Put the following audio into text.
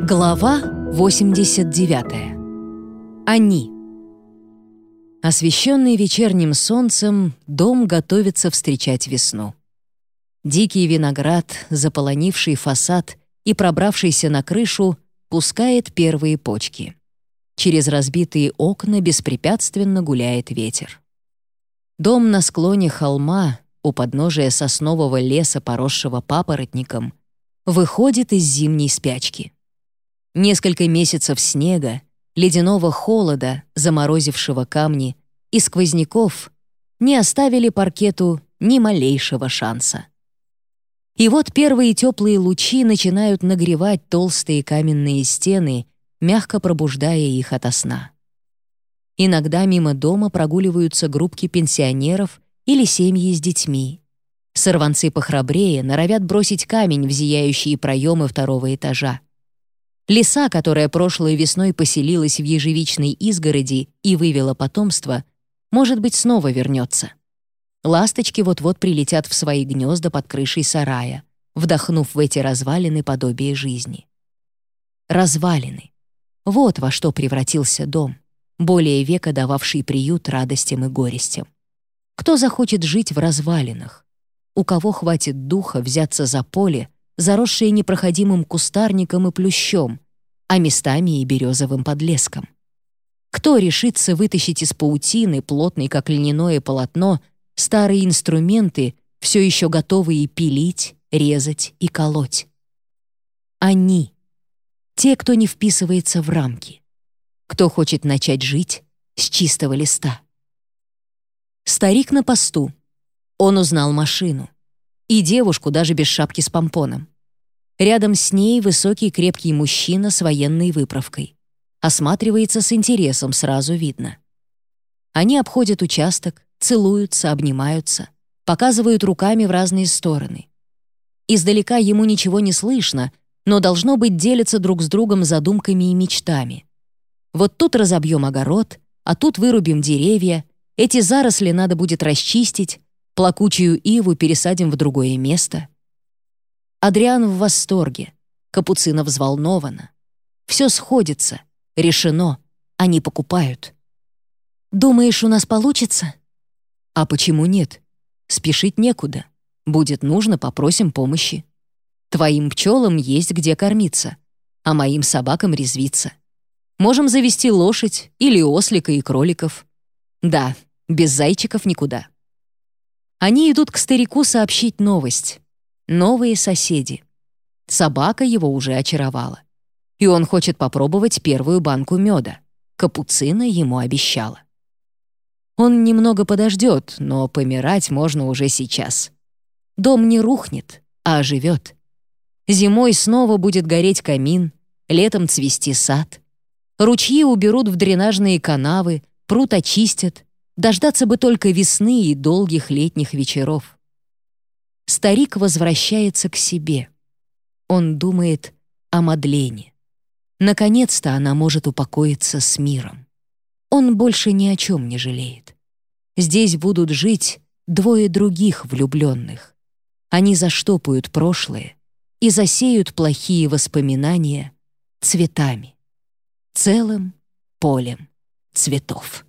Глава 89. Они. Освещенный вечерним солнцем, дом готовится встречать весну. Дикий виноград, заполонивший фасад и пробравшийся на крышу, пускает первые почки. Через разбитые окна беспрепятственно гуляет ветер. Дом на склоне холма, у подножия соснового леса, поросшего папоротником, выходит из зимней спячки. Несколько месяцев снега, ледяного холода, заморозившего камни, и сквозняков не оставили паркету ни малейшего шанса. И вот первые теплые лучи начинают нагревать толстые каменные стены, мягко пробуждая их ото сна. Иногда мимо дома прогуливаются группки пенсионеров или семьи с детьми. Сорванцы похрабрее норовят бросить камень в зияющие проемы второго этажа. Лиса, которая прошлой весной поселилась в ежевичной изгороди и вывела потомство, может быть, снова вернется. Ласточки вот-вот прилетят в свои гнезда под крышей сарая, вдохнув в эти развалины подобие жизни. Развалины. Вот во что превратился дом, более века дававший приют радостям и горестям. Кто захочет жить в развалинах? У кого хватит духа взяться за поле, заросшие непроходимым кустарником и плющом, а местами и березовым подлеском. Кто решится вытащить из паутины, плотной как льняное полотно, старые инструменты, все еще готовые пилить, резать и колоть? Они. Те, кто не вписывается в рамки. Кто хочет начать жить с чистого листа. Старик на посту. Он узнал машину. И девушку даже без шапки с помпоном. Рядом с ней высокий крепкий мужчина с военной выправкой. Осматривается с интересом, сразу видно. Они обходят участок, целуются, обнимаются, показывают руками в разные стороны. Издалека ему ничего не слышно, но должно быть делятся друг с другом задумками и мечтами. Вот тут разобьем огород, а тут вырубим деревья, эти заросли надо будет расчистить, плакучую иву пересадим в другое место. Адриан в восторге, Капуцина взволнована. Все сходится, решено, они покупают. «Думаешь, у нас получится?» «А почему нет? Спешить некуда. Будет нужно, попросим помощи. Твоим пчелам есть где кормиться, а моим собакам резвиться. Можем завести лошадь или ослика и кроликов. Да, без зайчиков никуда». Они идут к старику сообщить новость. Новые соседи. Собака его уже очаровала. И он хочет попробовать первую банку меда. Капуцина ему обещала. Он немного подождет, но помирать можно уже сейчас. Дом не рухнет, а оживет. Зимой снова будет гореть камин, летом цвести сад. Ручьи уберут в дренажные канавы, пруд очистят, Дождаться бы только весны и долгих летних вечеров. Старик возвращается к себе. Он думает о Мадлене. Наконец-то она может упокоиться с миром. Он больше ни о чем не жалеет. Здесь будут жить двое других влюбленных. Они заштопают прошлое и засеют плохие воспоминания цветами. Целым полем цветов.